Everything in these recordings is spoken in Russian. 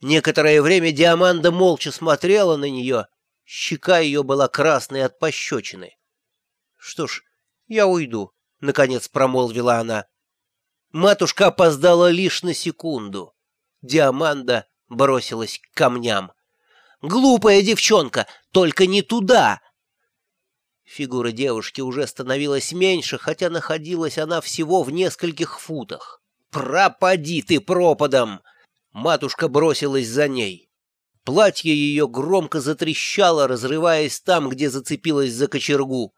Некоторое время Диаманда молча смотрела на нее, щека ее была красной от пощечины. — Что ж, я уйду, — наконец промолвила она. Матушка опоздала лишь на секунду. Диаманда бросилась к камням. «Глупая девчонка, только не туда!» Фигура девушки уже становилась меньше, хотя находилась она всего в нескольких футах. «Пропади ты пропадом!» Матушка бросилась за ней. Платье ее громко затрещало, разрываясь там, где зацепилась за кочергу.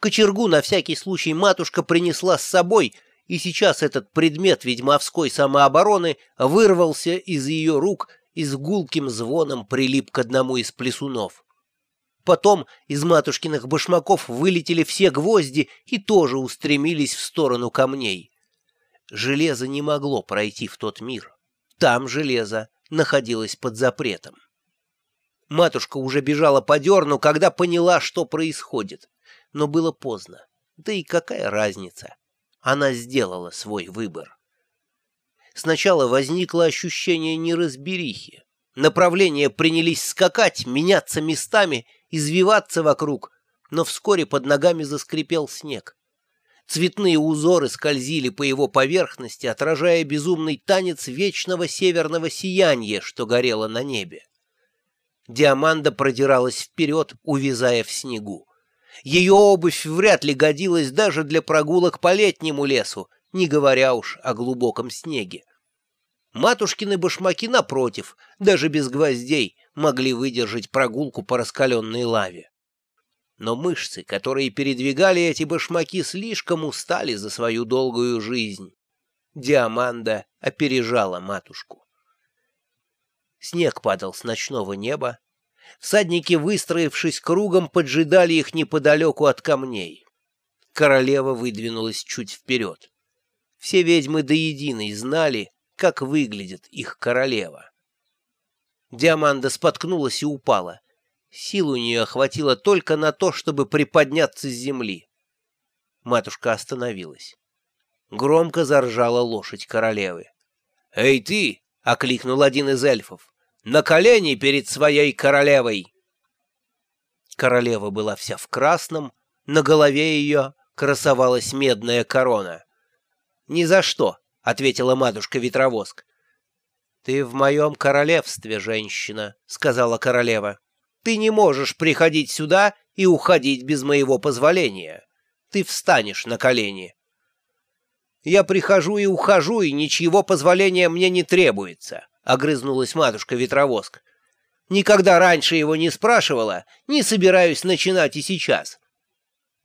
Кочергу на всякий случай матушка принесла с собой, и сейчас этот предмет ведьмовской самообороны вырвался из ее рук и с гулким звоном прилип к одному из плесунов. Потом из матушкиных башмаков вылетели все гвозди и тоже устремились в сторону камней. Железо не могло пройти в тот мир. Там железо находилось под запретом. Матушка уже бежала по дерну, когда поняла, что происходит. Но было поздно. Да и какая разница? Она сделала свой выбор. Сначала возникло ощущение неразберихи. Направления принялись скакать, меняться местами, извиваться вокруг, но вскоре под ногами заскрипел снег. Цветные узоры скользили по его поверхности, отражая безумный танец вечного северного сияния, что горело на небе. Диаманда продиралась вперед, увязая в снегу. Ее обувь вряд ли годилась даже для прогулок по летнему лесу, не говоря уж о глубоком снеге. Матушкины башмаки, напротив, даже без гвоздей, могли выдержать прогулку по раскаленной лаве. Но мышцы, которые передвигали эти башмаки, слишком устали за свою долгую жизнь. Диаманда опережала матушку. Снег падал с ночного неба. Всадники, выстроившись кругом, поджидали их неподалеку от камней. Королева выдвинулась чуть вперед. Все ведьмы до единой знали, как выглядит их королева. Диаманда споткнулась и упала. Сил у нее хватило только на то, чтобы приподняться с земли. Матушка остановилась. Громко заржала лошадь королевы. «Эй ты!» — окликнул один из эльфов. «На колени перед своей королевой!» Королева была вся в красном, на голове ее красовалась медная корона. «Ни за что!» — ответила матушка-ветровоск. — Ты в моем королевстве, женщина, — сказала королева. — Ты не можешь приходить сюда и уходить без моего позволения. Ты встанешь на колени. — Я прихожу и ухожу, и ничьего позволения мне не требуется, — огрызнулась матушка-ветровоск. — Никогда раньше его не спрашивала, не собираюсь начинать и сейчас.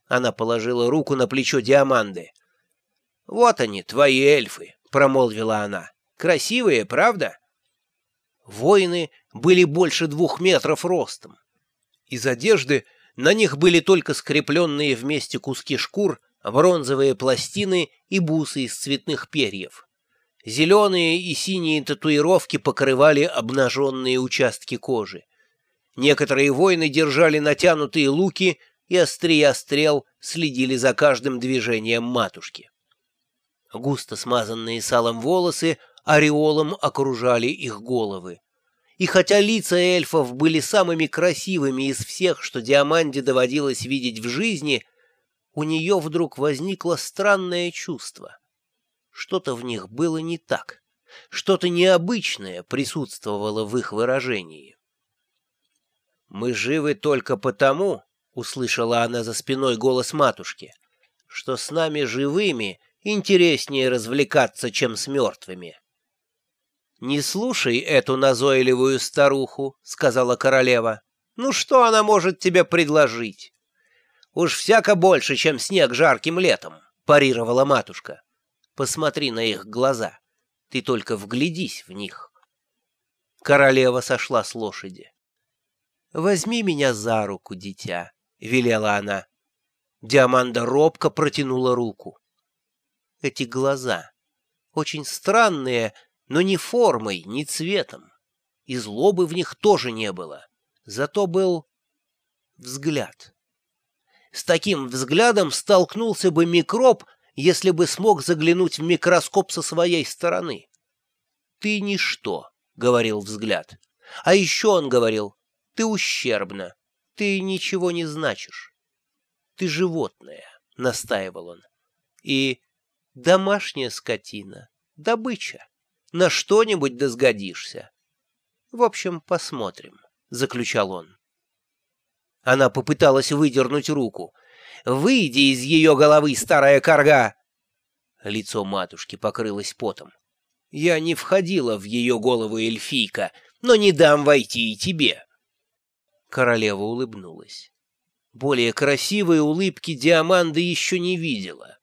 Она положила руку на плечо Диаманды. — «Вот они, твои эльфы», — промолвила она. «Красивые, правда?» Воины были больше двух метров ростом. Из одежды на них были только скрепленные вместе куски шкур, бронзовые пластины и бусы из цветных перьев. Зеленые и синие татуировки покрывали обнаженные участки кожи. Некоторые воины держали натянутые луки и острия стрел следили за каждым движением матушки. Густо смазанные салом волосы ореолом окружали их головы. И хотя лица эльфов были самыми красивыми из всех, что Диаманде доводилось видеть в жизни, у нее вдруг возникло странное чувство. Что-то в них было не так, что-то необычное присутствовало в их выражении. «Мы живы только потому», — услышала она за спиной голос матушки, — «что с нами живыми — интереснее развлекаться, чем с мертвыми. «Не слушай эту назойливую старуху», — сказала королева. «Ну что она может тебе предложить?» «Уж всяко больше, чем снег жарким летом», — парировала матушка. «Посмотри на их глаза. Ты только вглядись в них». Королева сошла с лошади. «Возьми меня за руку, дитя», — велела она. Диаманда робко протянула руку эти глаза. Очень странные, но ни формой, ни цветом. И злобы в них тоже не было. Зато был взгляд. С таким взглядом столкнулся бы микроб, если бы смог заглянуть в микроскоп со своей стороны. Ты ничто, — говорил взгляд. А еще он говорил, ты ущербна, ты ничего не значишь. Ты животное, — настаивал он. И домашняя скотина, добыча. На что-нибудь досгодишься. В общем, посмотрим, — заключал он. Она попыталась выдернуть руку. «Выйди из ее головы, старая корга!» Лицо матушки покрылось потом. «Я не входила в ее голову эльфийка, но не дам войти и тебе!» Королева улыбнулась. Более красивой улыбки Диаманда еще не видела.